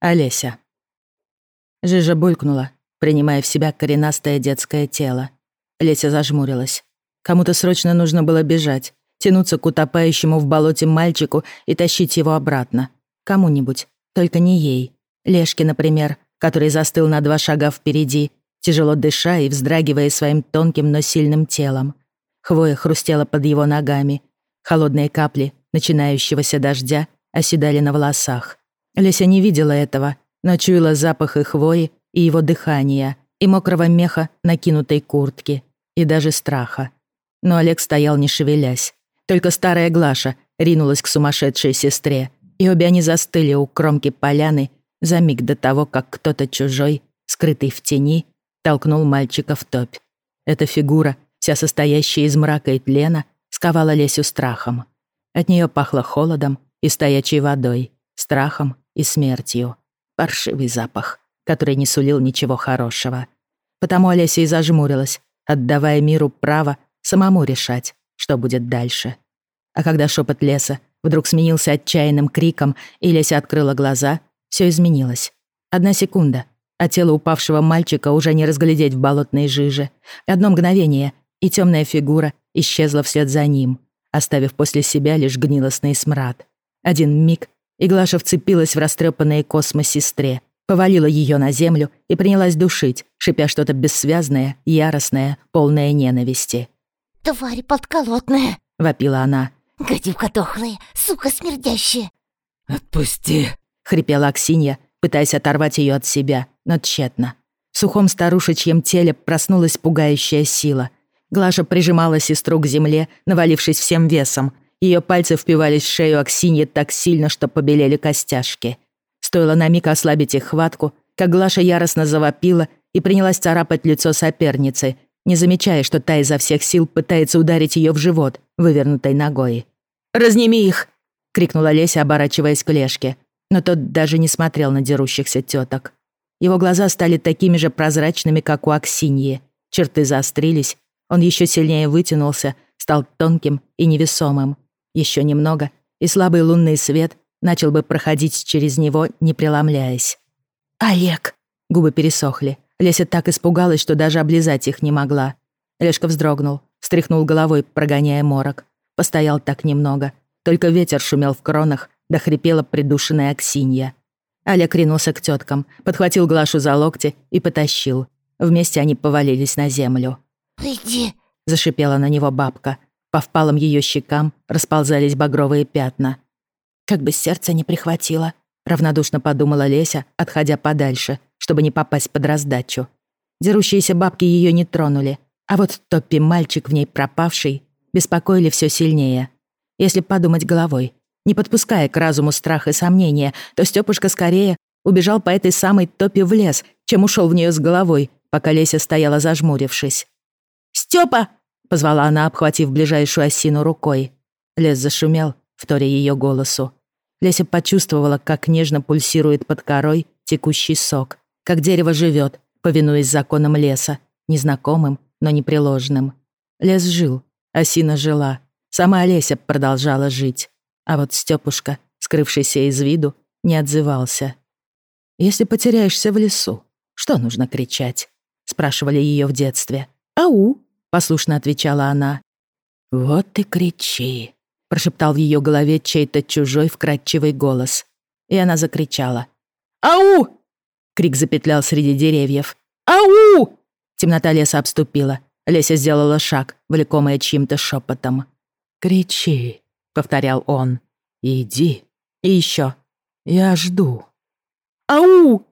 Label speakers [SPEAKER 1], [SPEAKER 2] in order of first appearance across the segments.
[SPEAKER 1] Олеся. Жижа булькнула, принимая в себя коренастое детское тело. Леся зажмурилась. Кому-то срочно нужно было бежать, тянуться к утопающему в болоте мальчику и тащить его обратно. Кому-нибудь, только не ей. Лешке, например, который застыл на два шага впереди, тяжело дыша и вздрагивая своим тонким, но сильным телом. Хвоя хрустела под его ногами. Холодные капли начинающегося дождя оседали на волосах. Леся не видела этого, но чуяла запах и хвои, и его дыхания, и мокрого меха накинутой куртки, и даже страха. Но Олег стоял не шевелясь. Только старая Глаша ринулась к сумасшедшей сестре, и обе они застыли у кромки поляны за миг до того, как кто-то чужой, скрытый в тени, толкнул мальчика в топь. Эта фигура, вся состоящая из мрака и тлена, сковала Лесю страхом. От нее пахло холодом и стоячей водой, страхом и смертью. Паршивый запах, который не сулил ничего хорошего. Потому Олеся и зажмурилась, отдавая миру право самому решать, что будет дальше. А когда шепот леса вдруг сменился отчаянным криком, и Леся открыла глаза, все изменилось. Одна секунда, а тело упавшего мальчика уже не разглядеть в болотной жиже. Одно мгновение, и темная фигура исчезла вслед за ним, оставив после себя лишь гнилостный смрад. Один миг, и Глаша вцепилась в растрепанные космо сестре, повалила ее на землю и принялась душить, шипя что-то бессвязное, яростное, полное ненависти.
[SPEAKER 2] «Тварь подколотная!»
[SPEAKER 1] — вопила она.
[SPEAKER 2] «Гадюка дохлая, сука смердящая!»
[SPEAKER 3] «Отпусти!»
[SPEAKER 1] — хрипела Аксинья, пытаясь оторвать ее от себя, но тщетно. В сухом старушечьем теле проснулась пугающая сила. Глаша прижимала сестру к земле, навалившись всем весом. Ее пальцы впивались в шею Аксиньи так сильно, что побелели костяшки. Стоило на миг ослабить их хватку, как Глаша яростно завопила и принялась царапать лицо соперницы, не замечая, что та изо всех сил пытается ударить ее в живот вывернутой ногой. «Разними их!» — крикнула Леся, оборачиваясь к Лешке. Но тот даже не смотрел на дерущихся теток. Его глаза стали такими же прозрачными, как у Аксиньи. Черты заострились, он еще сильнее вытянулся, стал тонким и невесомым. Еще немного, и слабый лунный свет начал бы проходить через него, не преломляясь. «Олег!» Губы пересохли. Леся так испугалась, что даже облизать их не могла. Лешка вздрогнул, встряхнул головой, прогоняя морок. Постоял так немного. Только ветер шумел в кронах, да хрипела придушенная Аксинья. Олег ринулся к теткам, подхватил Глашу за локти и потащил. Вместе они повалились на землю.
[SPEAKER 2] «Иди», —
[SPEAKER 1] зашипела на него бабка. По впалым ее щекам расползались багровые пятна. «Как бы сердце не прихватило», — равнодушно подумала Леся, отходя подальше, чтобы не попасть под раздачу. Дерущиеся бабки ее не тронули, а вот Топпи, мальчик в ней пропавший, беспокоили все сильнее. Если подумать головой, не подпуская к разуму страх и сомнения, то Стёпушка скорее убежал по этой самой Топи в лес, чем ушел в нее с головой, пока Леся стояла зажмурившись. «Стёпа!» — позвала она, обхватив ближайшую осину рукой. Лес зашумел, вторя ее голосу. Леся почувствовала, как нежно пульсирует под корой текущий сок, как дерево живет, повинуясь законам леса, незнакомым, но непреложным. Лес жил, осина жила, сама Олеся продолжала жить. А вот Стёпушка, скрывшийся из виду, не отзывался. «Если потеряешься в лесу, что нужно кричать?» — спрашивали ее в детстве. «Ау!» — послушно отвечала она. «Вот и кричи!» — прошептал в ее голове чей-то чужой вкрадчивый голос. И она закричала. «Ау!» Крик запетлял среди деревьев. «Ау!» Темнота леса обступила. Леся сделала шаг, влекомая чьим-то шепотом. «Кричи!» — повторял он. «Иди!» И еще. «Я жду!» «Ау!»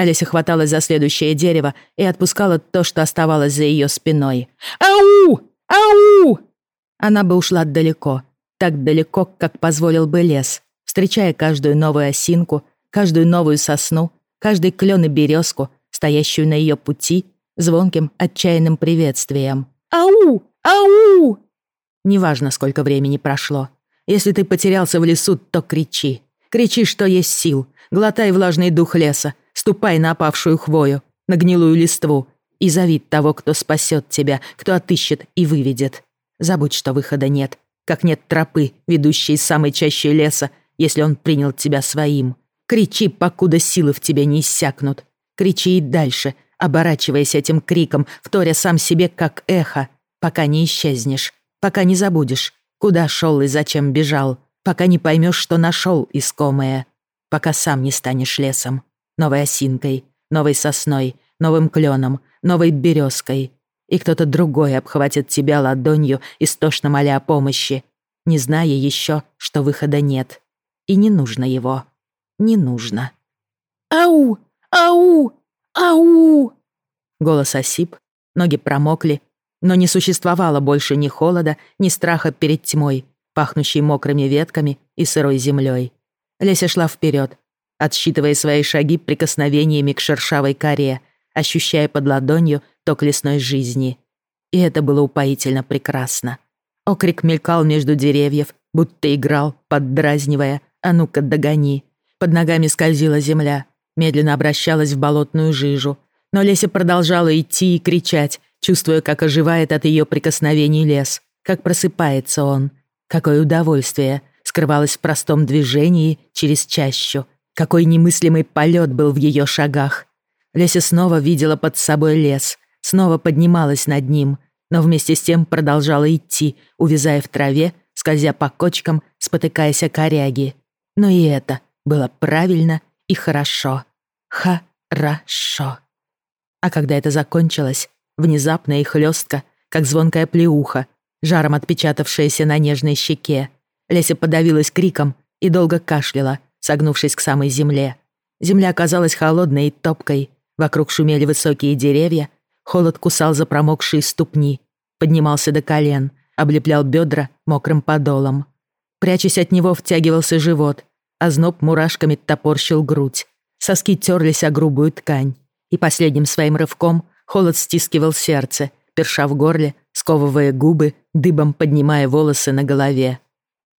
[SPEAKER 1] Олеся хваталась за следующее дерево и отпускала то, что оставалось за ее спиной. «Ау! Ау!» Она бы ушла далеко, так далеко, как позволил бы лес, встречая каждую новую осинку, каждую новую сосну, каждый клен и березку, стоящую на ее пути, звонким, отчаянным приветствием. «Ау! Ау!» Неважно, сколько времени прошло. Если ты потерялся в лесу, то кричи. Кричи, что есть сил. Глотай влажный дух леса. Ступай на опавшую хвою, на гнилую листву и зови того, кто спасет тебя, кто отыщет и выведет. Забудь, что выхода нет, как нет тропы, ведущей из самой чащи леса, если он принял тебя своим, Кричи, покуда силы в тебе не иссякнут. Кричи и дальше, оборачиваясь этим криком, вторя сам себе как эхо, пока не исчезнешь, пока не забудешь, куда шел и зачем бежал, пока не поймешь, что нашел искомое, пока сам не станешь лесом, новой осинкой, новой сосной, новым кленом, новой березкой, и кто-то другой обхватит тебя ладонью, истошно моля о помощи, не зная еще, что выхода нет. И не нужно его. Не нужно. «Ау! Ау! Ау!» Голос осип, ноги промокли, но не существовало больше ни холода, ни страха перед тьмой, пахнущей мокрыми ветками и сырой землей. Леся шла вперед, отсчитывая свои шаги прикосновениями к шершавой коре, ощущая под ладонью ток лесной жизни. И это было упоительно прекрасно. Окрик мелькал между деревьев, будто играл, поддразнивая «А ну-ка, догони!». Под ногами скользила земля, медленно обращалась в болотную жижу. Но Леся продолжала идти и кричать, чувствуя, как оживает от ее прикосновений лес, как просыпается он. Какое удовольствие скрывалось в простом движении через чащу. Какой немыслимый полет был в ее шагах. Леся снова видела под собой лес, снова поднималась над ним, но вместе с тем продолжала идти, увязая в траве, скользя по кочкам, спотыкаясь о коряги. Но и это было правильно и хорошо. Хорошо. А когда это закончилось, внезапно и хлестко, как звонкая плеуха, жаром отпечатавшаяся на нежной щеке, Леся подавилась криком и долго кашляла, согнувшись к самой земле. Земля оказалась холодной и топкой, вокруг шумели высокие деревья, холод кусал за промокшие ступни, поднимался до колен, облеплял бедра мокрым подолом. Прячась от него, втягивался живот, а зноб мурашками топорщил грудь. Соски терлись о грубую ткань, и последним своим рывком холод стискивал сердце, перша в горле, сковывая губы, дыбом поднимая волосы на голове.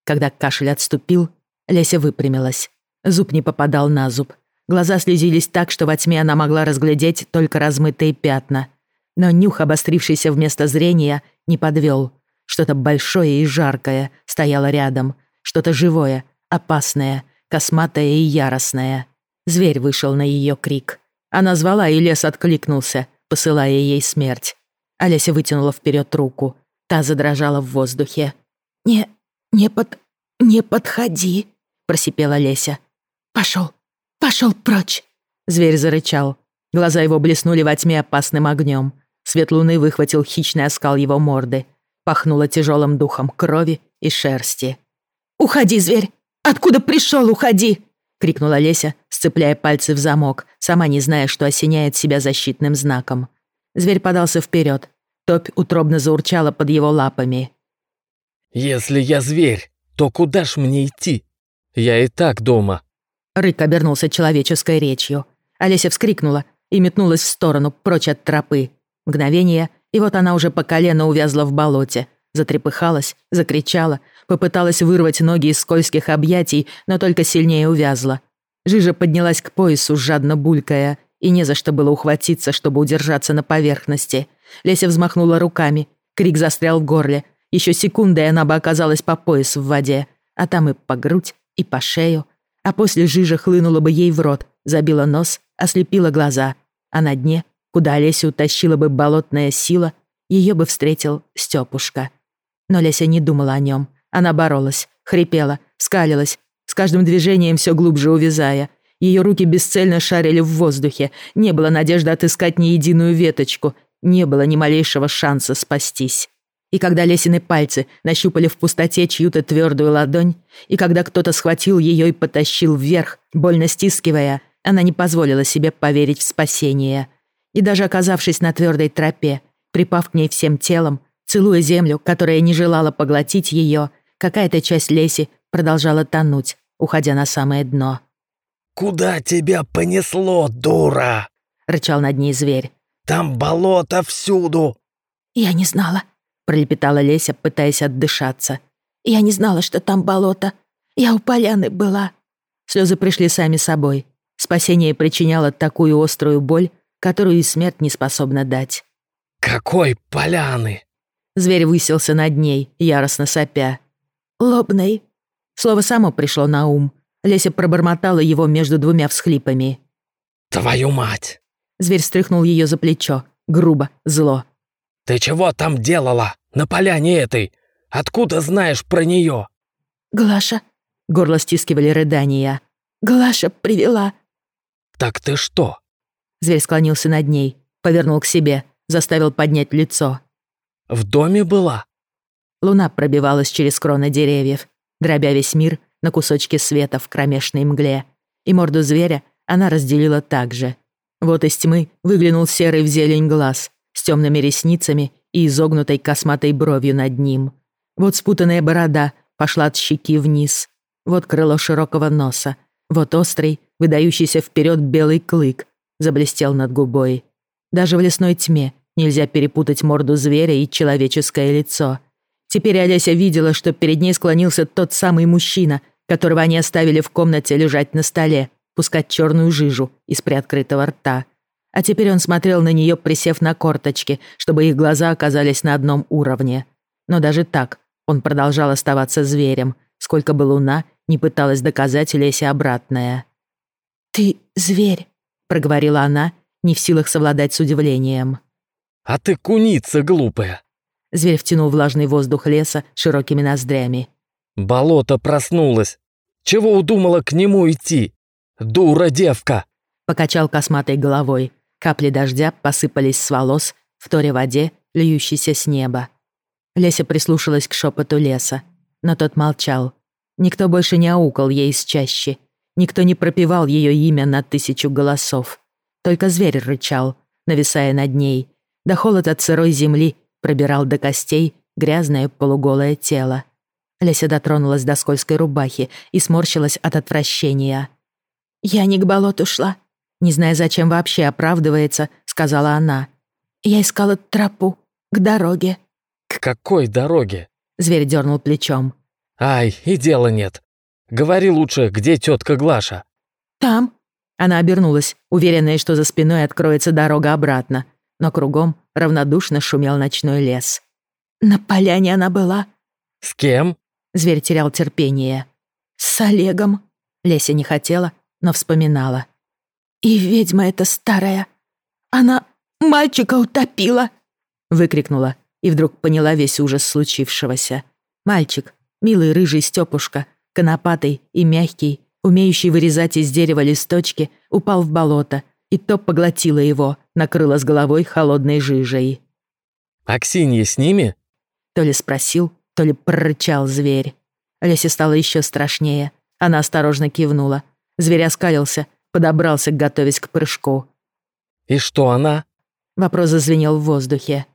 [SPEAKER 1] Когда кашель отступил, Леся выпрямилась. Зуб не попадал на зуб. Глаза слезились так, что во тьме она могла разглядеть только размытые пятна. Но нюх, обострившийся вместо зрения, не подвел. Что-то большое и жаркое стояло рядом. Что-то живое, опасное, косматое и яростное. Зверь вышел на ее крик. Она звала, и лес откликнулся, посылая ей смерть. Олеся вытянула вперед руку. Та задрожала в воздухе. «Не, не под... не подходи», — просипела Леся. «Пошел, пошел прочь!» Зверь зарычал. Глаза его блеснули во тьме опасным огнем. Свет луны выхватил хищный оскал его морды. Пахнуло тяжелым духом крови и шерсти. «Уходи, зверь! Откуда пришел, уходи!» — крикнула Леся, сцепляя пальцы в замок, сама не зная, что осеняет себя защитным знаком. Зверь подался вперед. Топь утробно заурчала под его лапами.
[SPEAKER 3] «Если я зверь, то куда ж мне идти? Я и так дома».
[SPEAKER 1] Рык обернулся человеческой речью. Олеся вскрикнула и метнулась в сторону, прочь от тропы. Мгновение, и вот она уже по колено увязла в болоте. Затрепыхалась, закричала, попыталась вырвать ноги из скользких объятий, но только сильнее увязла. Жижа поднялась к поясу, жадно булькая, и не за что было ухватиться, чтобы удержаться на поверхности. Леся взмахнула руками, крик застрял в горле. Еще секунда, и она бы оказалась по пояс в воде, а там и по грудь, и по шею. А после жижа хлынула бы ей в рот, забила нос, ослепила глаза. А на дне, куда Лесю утащила бы болотная сила, ее бы встретил Стёпушка. Но Леся не думала о нем. Она боролась, хрипела, скалилась, с каждым движением все глубже увязая — ее руки бесцельно шарили в воздухе. Не было надежды отыскать ни единую веточку. Не было ни малейшего шанса спастись. И когда Лесины пальцы нащупали в пустоте чью-то твердую ладонь, и когда кто-то схватил ее и потащил вверх, больно стискивая, она не позволила себе поверить в спасение. И даже оказавшись на твердой тропе, припав к ней всем телом, целуя землю, которая не желала поглотить ее, какая-то часть Леси продолжала тонуть, уходя на самое дно.
[SPEAKER 3] «Куда тебя понесло, дура?»
[SPEAKER 1] — рычал над ней зверь.
[SPEAKER 3] «Там болото всюду!»
[SPEAKER 1] «Я не знала», — пролепетала Леся, пытаясь отдышаться. «Я не знала, что там болото. Я у поляны была». Слезы пришли сами собой. Спасение причиняло такую острую боль, которую и смерть не способна дать.
[SPEAKER 3] «Какой поляны?»
[SPEAKER 1] Зверь высился над ней, яростно сопя. «Лобной». Слово само пришло на ум, Леся пробормотала его между двумя всхлипами.
[SPEAKER 3] «Твою мать!
[SPEAKER 1] Зверь стряхнул ее за плечо, грубо, зло.
[SPEAKER 3] Ты чего там делала? На поляне этой? Откуда знаешь про нее?
[SPEAKER 1] «Глаша», — горло стискивали рыдания. «Глаша привела».
[SPEAKER 3] Так ты что?
[SPEAKER 1] Зверь склонился над ней, повернул к себе, заставил поднять лицо.
[SPEAKER 3] В доме была?
[SPEAKER 1] Луна пробивалась через кроны деревьев, дробя весь мир на кусочки света в кромешной мгле. И морду зверя она разделила так же. Вот из тьмы выглянул серый в зелень глаз с темными ресницами и изогнутой косматой бровью над ним. Вот спутанная борода пошла от щеки вниз. Вот крыло широкого носа. Вот острый, выдающийся вперед белый клык заблестел над губой. Даже в лесной тьме нельзя перепутать морду зверя и человеческое лицо. Теперь Олеся видела, что перед ней склонился тот самый мужчина, которого они оставили в комнате лежать на столе, пускать черную жижу из приоткрытого рта. А теперь он смотрел на нее, присев на корточки, чтобы их глаза оказались на одном уровне. Но даже так он продолжал оставаться зверем, сколько бы луна не пыталась доказать Лесе обратное. «Ты зверь», — проговорила она, не в силах совладать с удивлением.
[SPEAKER 3] «А ты куница глупая!»
[SPEAKER 1] Зверь втянул влажный воздух леса широкими ноздрями.
[SPEAKER 3] «Болото проснулось! Чего удумала к нему идти? Дура девка!»
[SPEAKER 1] Покачал косматой головой. Капли дождя посыпались с волос в торе воде, льющейся с неба. Леся прислушалась к шепоту леса, но тот молчал. Никто больше не аукал ей из чащи. Никто не пропевал ее имя на тысячу голосов. Только зверь рычал, нависая над ней. Да холод от сырой земли пробирал до костей грязное полуголое тело. Леся дотронулась до скользкой рубахи и сморщилась от отвращения. «Я не к болоту шла», не зная, зачем вообще оправдывается, сказала она. «Я искала тропу к дороге».
[SPEAKER 3] «К какой дороге?»
[SPEAKER 1] Зверь дернул плечом.
[SPEAKER 3] «Ай, и дела нет. Говори лучше, где тетка Глаша?»
[SPEAKER 1] «Там». Она обернулась, уверенная, что за спиной откроется дорога обратно, но кругом равнодушно шумел ночной лес. «На поляне она была».
[SPEAKER 3] «С кем?»
[SPEAKER 1] Зверь терял терпение. «С Олегом». Леся не хотела, но вспоминала. «И ведьма эта старая, она мальчика утопила!» Выкрикнула и вдруг поняла весь ужас случившегося. Мальчик, милый рыжий Стёпушка, конопатый и мягкий, умеющий вырезать из дерева листочки, упал в болото, и то поглотило его, накрыло с головой холодной жижей.
[SPEAKER 3] «Аксинья с ними?»
[SPEAKER 1] То ли спросил, то ли прорычал зверь. Лесе стало еще страшнее. Она осторожно кивнула. Зверь оскалился, подобрался, готовясь к прыжку.
[SPEAKER 3] «И что она?»
[SPEAKER 1] Вопрос зазвенел в воздухе.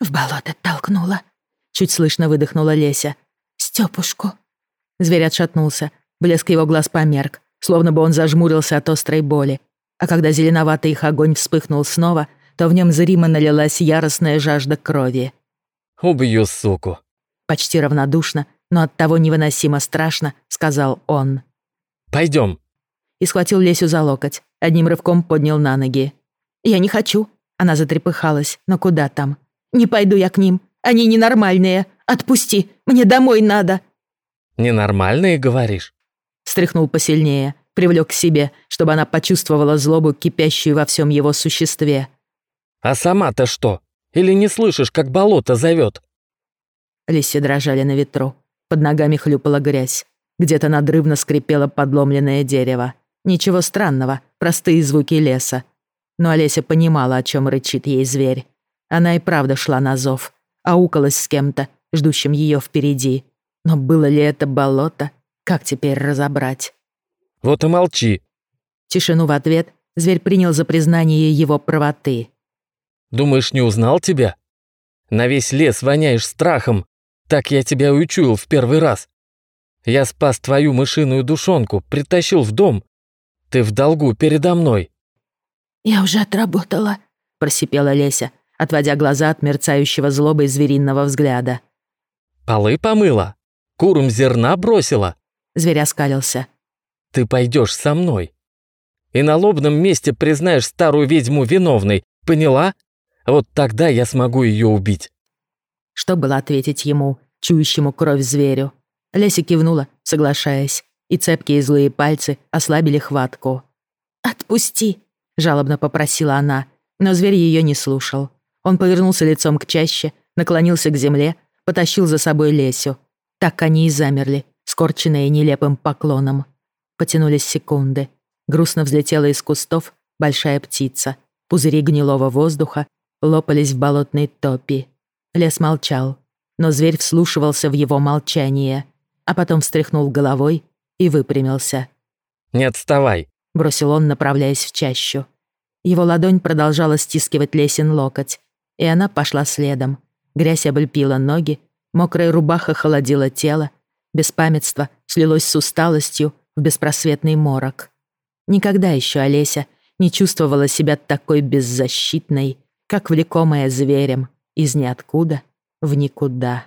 [SPEAKER 1] «В болото толкнула», — чуть слышно выдохнула Леся. «Стёпушку». Зверь отшатнулся, блеск его глаз померк, словно бы он зажмурился от острой боли. А когда зеленоватый их огонь вспыхнул снова, то в нем зримо налилась яростная жажда крови.
[SPEAKER 3] «Убью суку», —
[SPEAKER 1] почти равнодушно, но оттого невыносимо страшно, сказал он.
[SPEAKER 3] Пойдем
[SPEAKER 1] и схватил Лесю за локоть, одним рывком поднял на ноги. «Я не хочу», — она затрепыхалась, но куда там? «Не пойду я к ним, они ненормальные, отпусти, мне домой надо».
[SPEAKER 3] «Ненормальные, говоришь?»
[SPEAKER 1] Стряхнул посильнее, привлек к себе, чтобы она почувствовала злобу, кипящую во всем его существе.
[SPEAKER 3] «А сама-то что? Или не слышишь, как болото зовет?»
[SPEAKER 1] Листья дрожали на ветру, под ногами хлюпала грязь, где-то надрывно скрипело подломленное дерево. Ничего странного, простые звуки леса. Но Олеся понимала, о чем рычит ей зверь. Она и правда шла на зов, аукалась с кем-то, ждущим ее впереди. Но было ли это болото? Как теперь разобрать?
[SPEAKER 3] «Вот и молчи!»
[SPEAKER 1] Тишину в ответ зверь принял за признание его правоты.
[SPEAKER 3] «Думаешь, не узнал тебя? На весь лес воняешь страхом. Так я тебя учуял в первый раз. Я спас твою мышиную душонку, притащил в дом, ты в долгу передо мной».
[SPEAKER 1] «Я уже отработала», — просипела Леся, отводя глаза от мерцающего злобой звериного взгляда.
[SPEAKER 3] «Полы помыла? Курам зерна бросила?»
[SPEAKER 1] Зверь оскалился.
[SPEAKER 3] «Ты пойдешь со мной. И на лобном месте признаешь старую ведьму виновной, поняла? Вот тогда я смогу ее убить».
[SPEAKER 1] Что было ответить ему, чующему кровь зверю? Леся кивнула, соглашаясь. И цепкие злые пальцы ослабили хватку. «Отпусти!» — жалобно попросила она, но зверь ее не слушал. Он повернулся лицом к чаще, наклонился к земле, потащил за собой Лесю. Так они и замерли, скорченные нелепым поклоном. Потянулись секунды. Грустно взлетела из кустов большая птица. Пузыри гнилого воздуха лопались в болотной топи. Лес молчал, но зверь вслушивался в его молчание, а потом встряхнул головой и выпрямился.
[SPEAKER 3] «Не отставай!»
[SPEAKER 1] — бросил он, направляясь в чащу. Его ладонь продолжала стискивать Лесин локоть, и она пошла следом. Грязь облепила ноги, мокрая рубаха холодила тело, беспамятство слилось с усталостью в беспросветный морок. Никогда еще Олеся не чувствовала себя такой беззащитной, как влекомая зверем из ниоткуда в никуда.